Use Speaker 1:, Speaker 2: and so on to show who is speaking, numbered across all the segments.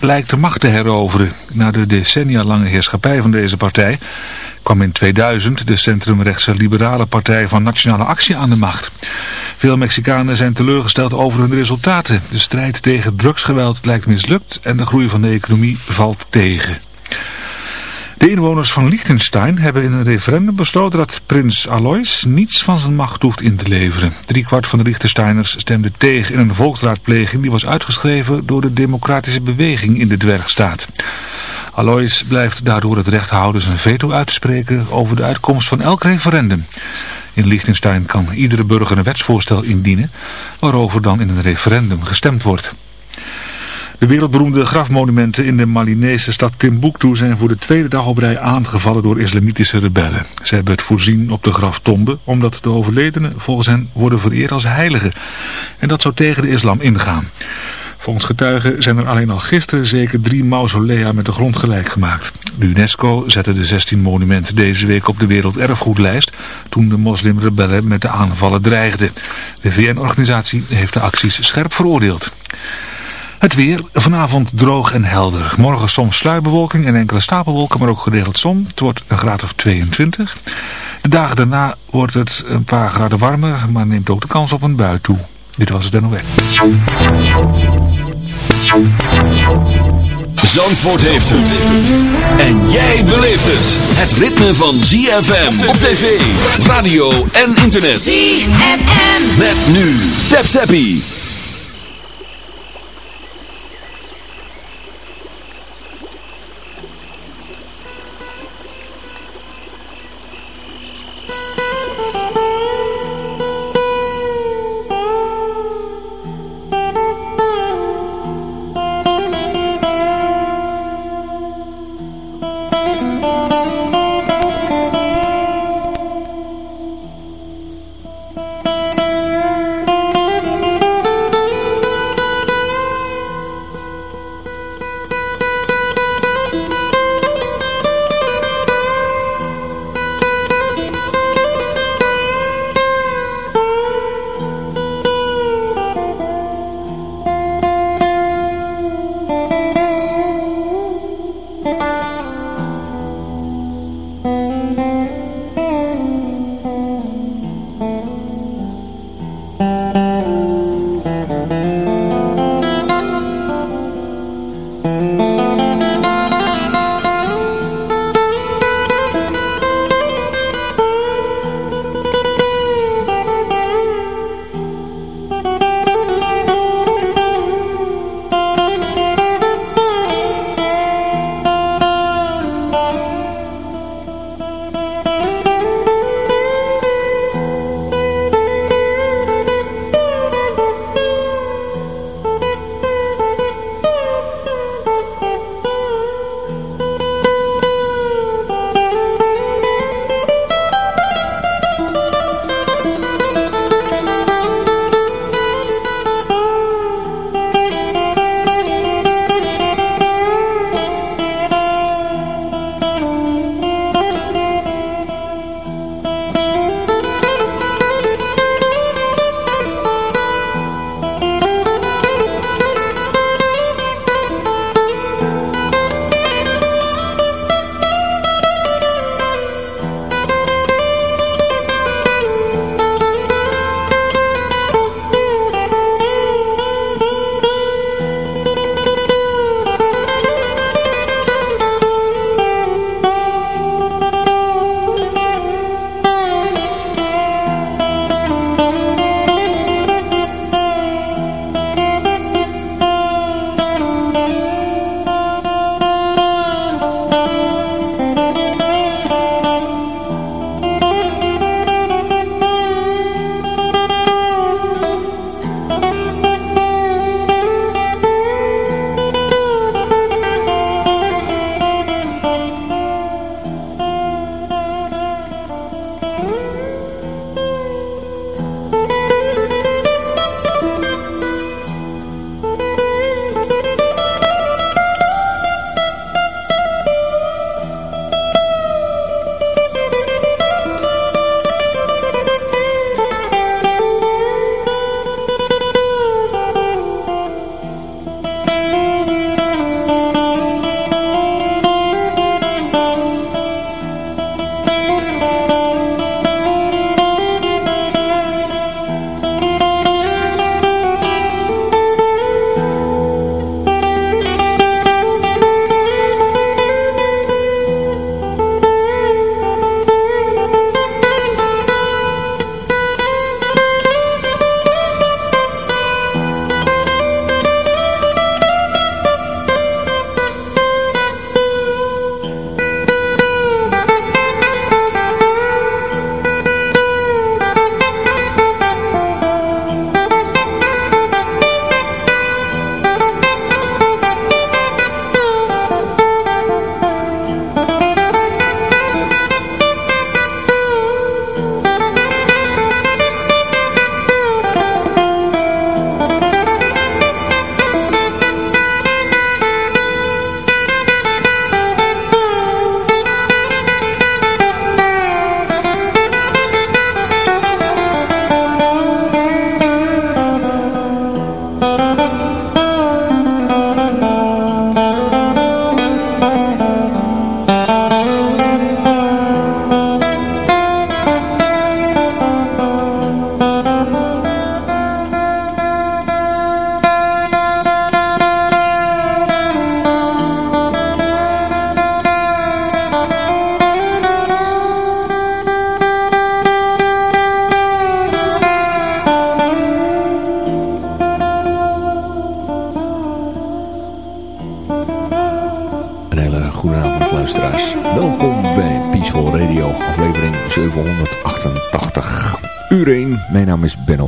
Speaker 1: lijkt de macht te heroveren. Na de decennia lange heerschappij van deze partij kwam in 2000 de centrumrechtse liberale partij van Nationale Actie aan de macht. Veel Mexicanen zijn teleurgesteld over hun resultaten. De strijd tegen drugsgeweld lijkt mislukt en de groei van de economie valt tegen. De inwoners van Liechtenstein hebben in een referendum besloten dat prins Alois niets van zijn macht hoeft in te leveren. Driekwart van de Liechtensteiners stemde tegen in een volksraadpleging die was uitgeschreven door de democratische beweging in de dwergstaat. Alois blijft daardoor het recht houden zijn veto uit te spreken over de uitkomst van elk referendum. In Liechtenstein kan iedere burger een wetsvoorstel indienen waarover dan in een referendum gestemd wordt. De wereldberoemde grafmonumenten in de Malinese stad Timbuktu zijn voor de tweede dag op rij aangevallen door islamitische rebellen. Ze hebben het voorzien op de graftombe omdat de overledenen volgens hen worden vereerd als heiligen. En dat zou tegen de islam ingaan. Volgens getuigen zijn er alleen al gisteren zeker drie mausolea met de grond gelijk gemaakt. De UNESCO zette de 16 monumenten deze week op de werelderfgoedlijst toen de moslimrebellen met de aanvallen dreigden. De VN-organisatie heeft de acties scherp veroordeeld. Het weer, vanavond droog en helder. Morgen soms sluierbewolking en enkele stapelwolken, maar ook geregeld zon. Het wordt een graad of 22. De dagen daarna wordt het een paar graden warmer, maar neemt ook de kans op een bui toe. Dit was het NOS.
Speaker 2: Zandvoort heeft het. En jij beleeft het. Het ritme van ZFM op tv, radio en internet.
Speaker 3: ZFM.
Speaker 2: Met nu. Tap Zappie.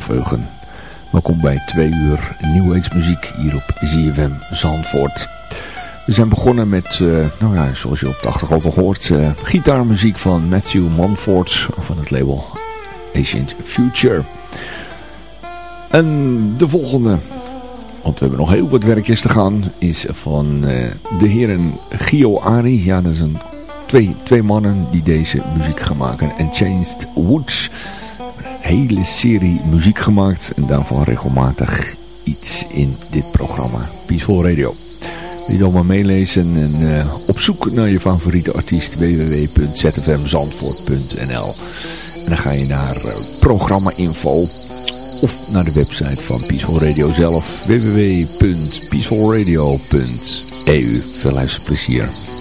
Speaker 3: Welkom bij 2 uur New Age muziek hier op ZFM Zandvoort. We zijn begonnen met, uh, nou ja, zoals je op de achtergrond hoort, uh, gitaarmuziek van Matthew Monfort van het label Ancient Future. En de volgende want we hebben nog heel wat werkjes te gaan, is van uh, de heren Gio Ari. Ja, dat zijn twee, twee mannen die deze muziek gaan maken. En Changed Woods. Hele serie muziek gemaakt en daarvan regelmatig iets in dit programma. Peaceful Radio. Wil je allemaal meelezen en uh, op zoek naar je favoriete artiest www.zfmzandvoort.nl En dan ga je naar uh, programma info of naar de website van Peaceful Radio zelf www.peacefulradio.eu. Veel luisterplezier.
Speaker 4: toch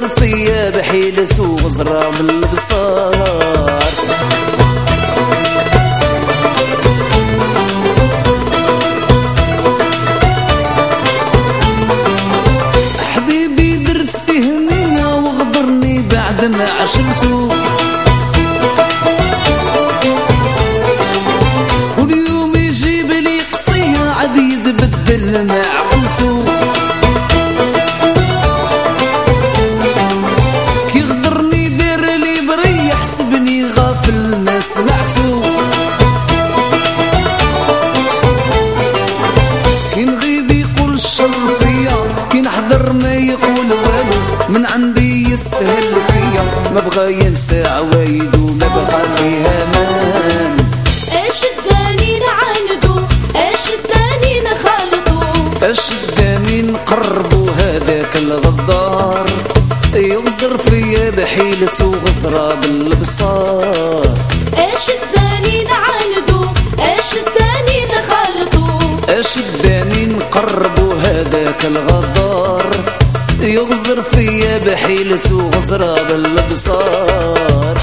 Speaker 4: درت بحيل سوق وغزرة من خضرة بالبصار
Speaker 5: إيش الداني نعاندو؟ إيش الداني نخالطو؟
Speaker 4: إيش الداني نقربو هذاك الغدار؟ يغزر فيا بحيلته غزرة بالبصار.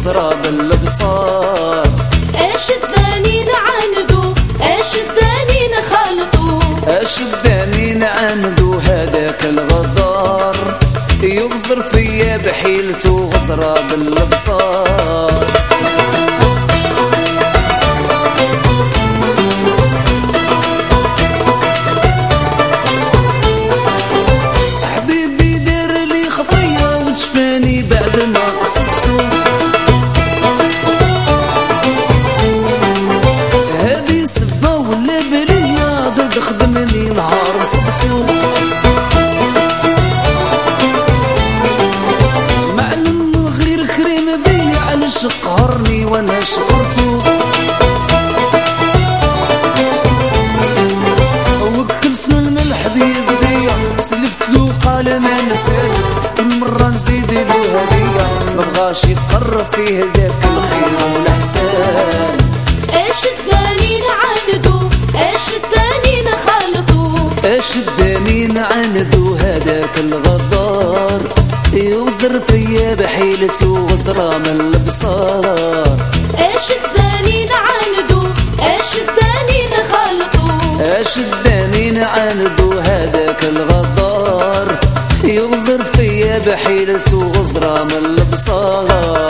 Speaker 4: مصر بالله مبغاش يقرر فيه ذاك الخير والإحسان.
Speaker 5: إيش الداني نعاندو إيش الداني نخالطو
Speaker 4: إيش الداني نعاندو هذاك الغدار؟ يوزر فيا بحيلته وزرة من البصار. بحيل سوغ من البصار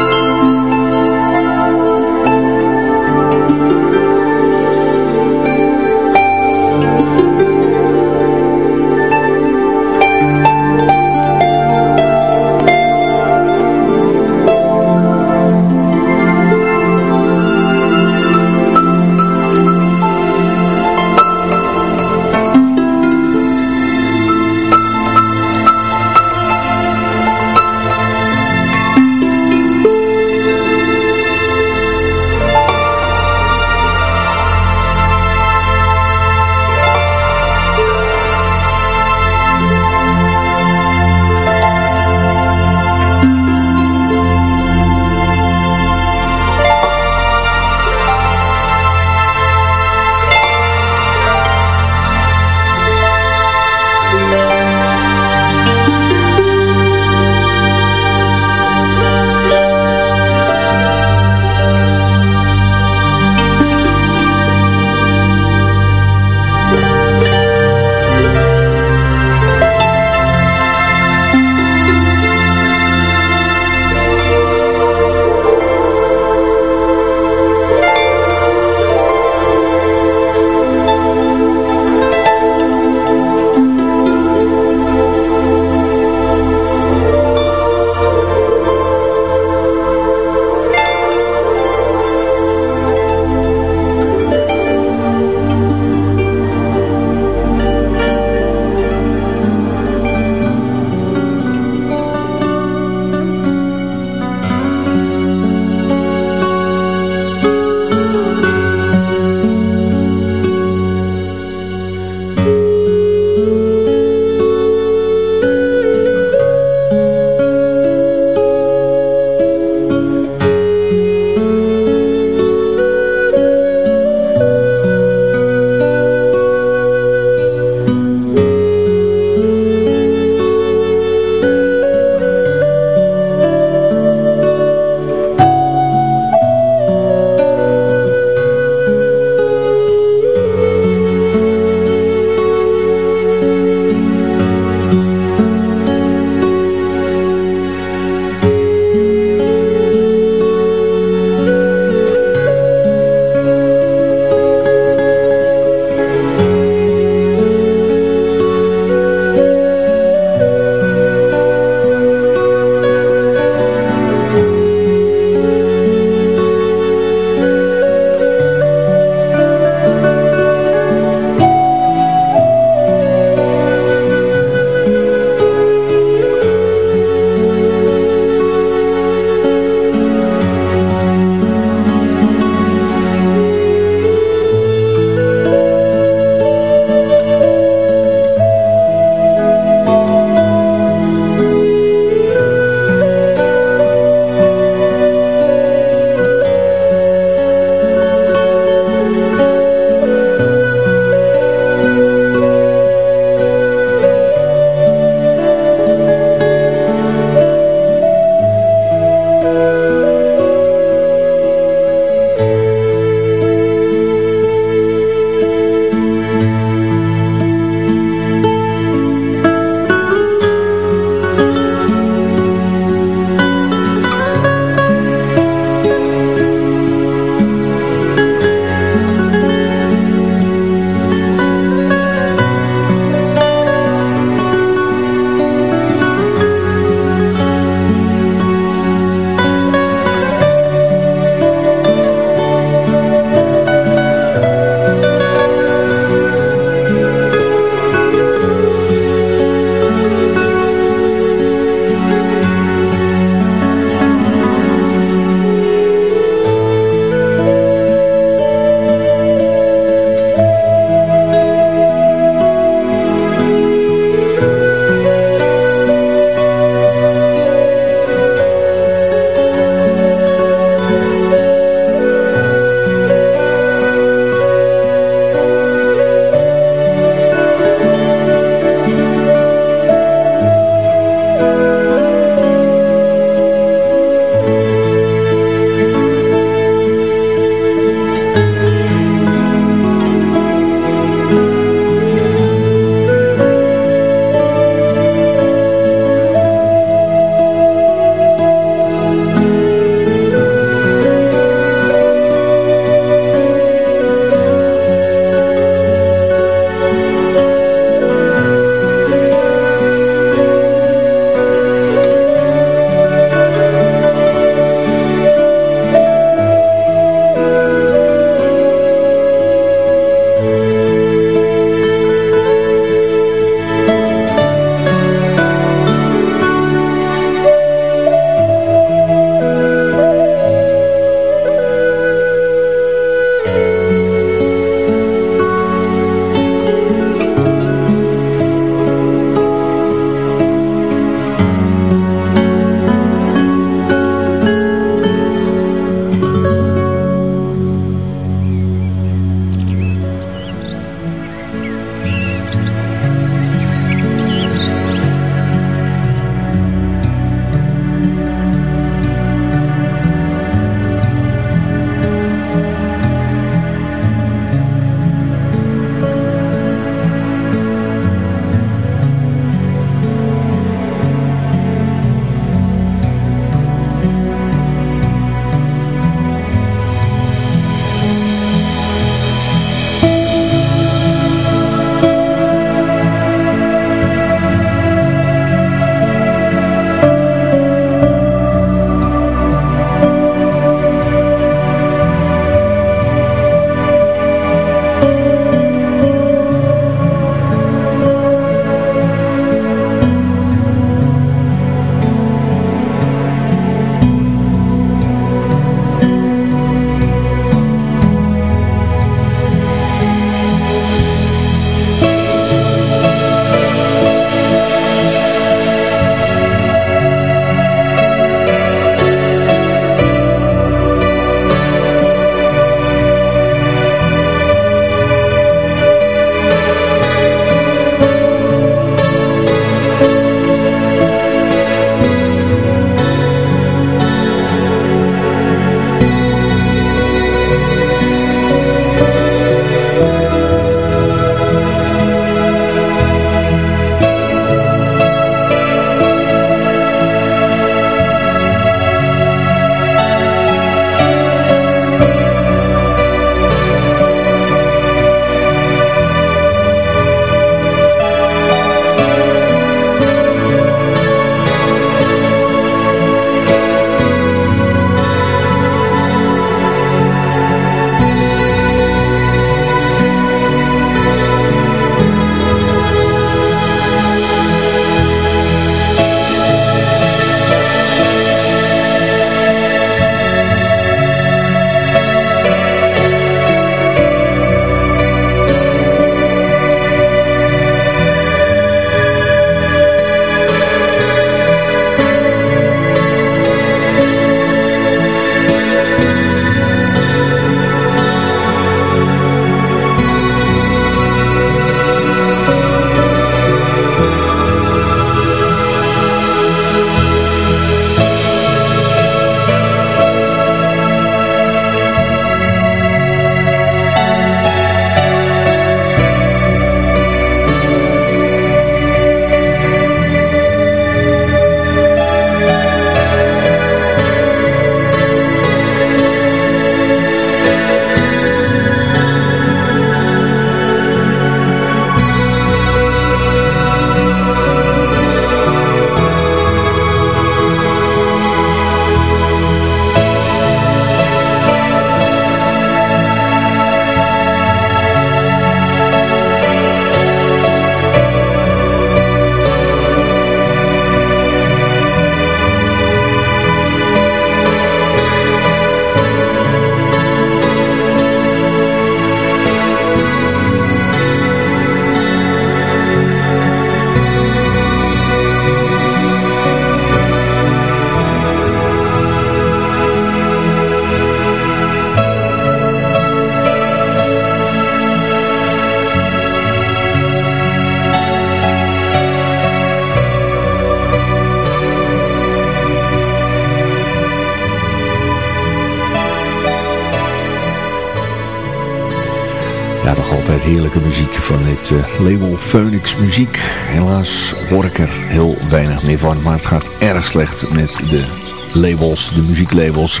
Speaker 3: van het uh, label Phoenix Muziek. Helaas hoor ik er heel weinig meer van, maar het gaat erg slecht met de labels, de muzieklabels.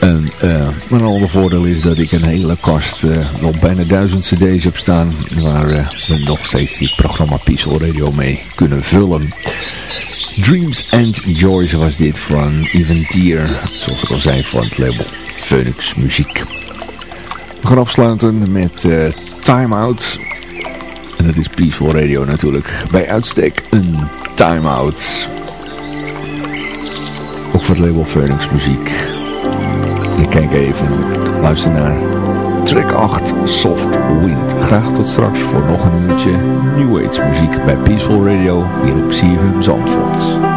Speaker 3: En, uh, maar ander voordeel is dat ik een hele kast, uh, nog bijna duizend cd's heb staan, waar we nog steeds dit programma Peaceful Radio mee kunnen vullen. Dreams and Joys was dit van Even Tier, zoals ik al zei, van het label Phoenix Muziek. We gaan afsluiten met Time Out. En dat is Peaceful Radio natuurlijk. Bij uitstek een Time Out. Ook voor het label Phoenix Muziek. Ik kijk even, luister naar track 8 Soft Wind. Graag tot straks voor nog een uurtje New Age muziek bij Peaceful Radio hier op CFM Zandvoort.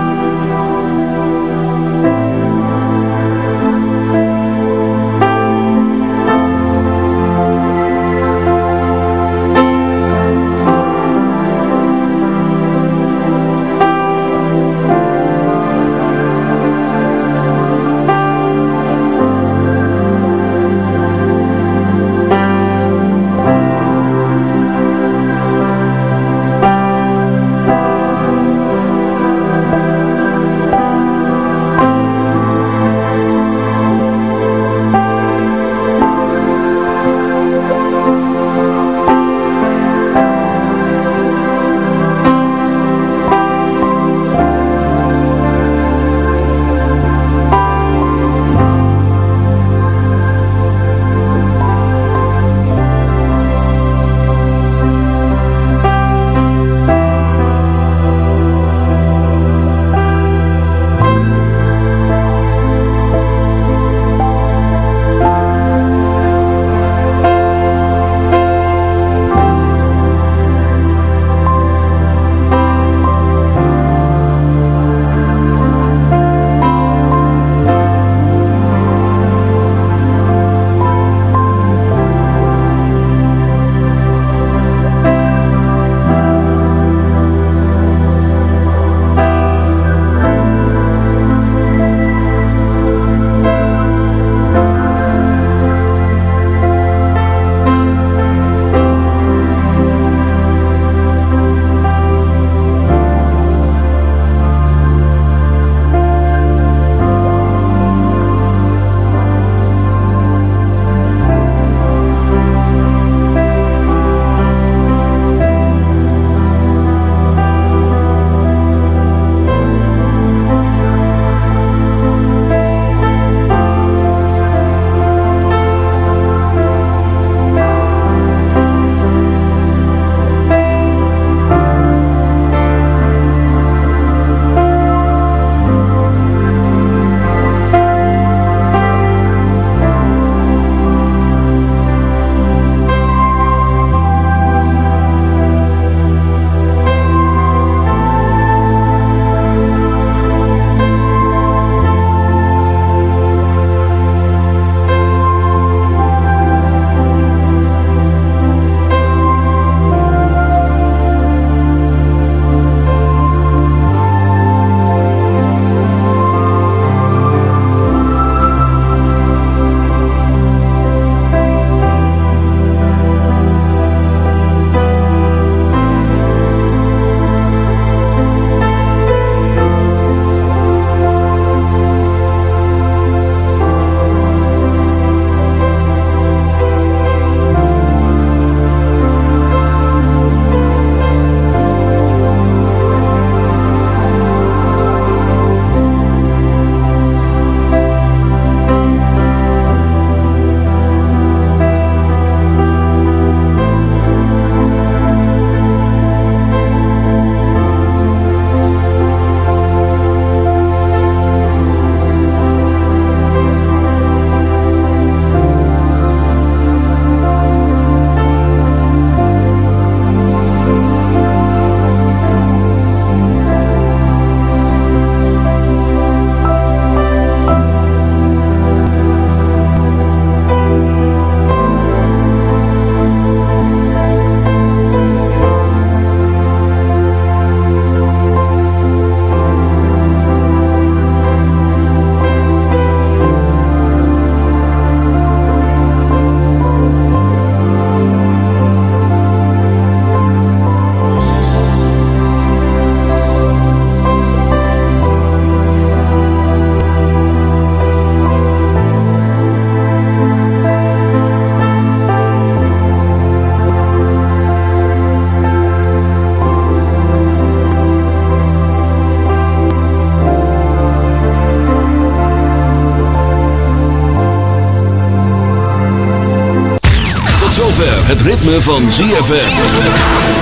Speaker 2: Ritme van ZFM.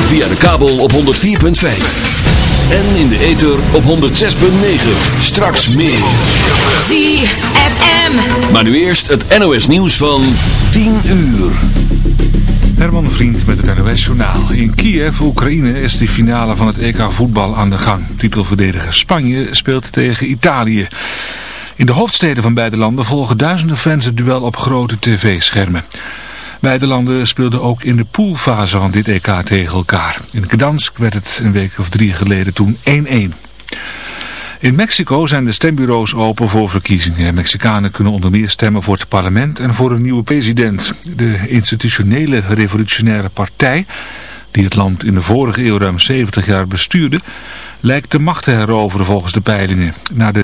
Speaker 2: Via de kabel op 104.5. En in de ether op 106.9. Straks meer.
Speaker 5: ZFM.
Speaker 2: Maar nu eerst het NOS nieuws van 10 uur.
Speaker 1: Herman Vriend met het NOS Journaal. In Kiev, Oekraïne, is de finale van het EK voetbal aan de gang. Titelverdediger Spanje speelt tegen Italië. In de hoofdsteden van beide landen volgen duizenden fans het duel op grote tv-schermen. Beide landen speelden ook in de poolfase van dit EK tegen elkaar. In Gdansk werd het een week of drie geleden toen 1-1. In Mexico zijn de stembureaus open voor verkiezingen. Mexicanen kunnen onder meer stemmen voor het parlement en voor een nieuwe president. De institutionele revolutionaire partij, die het land in de vorige eeuw ruim 70 jaar bestuurde, lijkt de macht te heroveren volgens de peilingen. Na de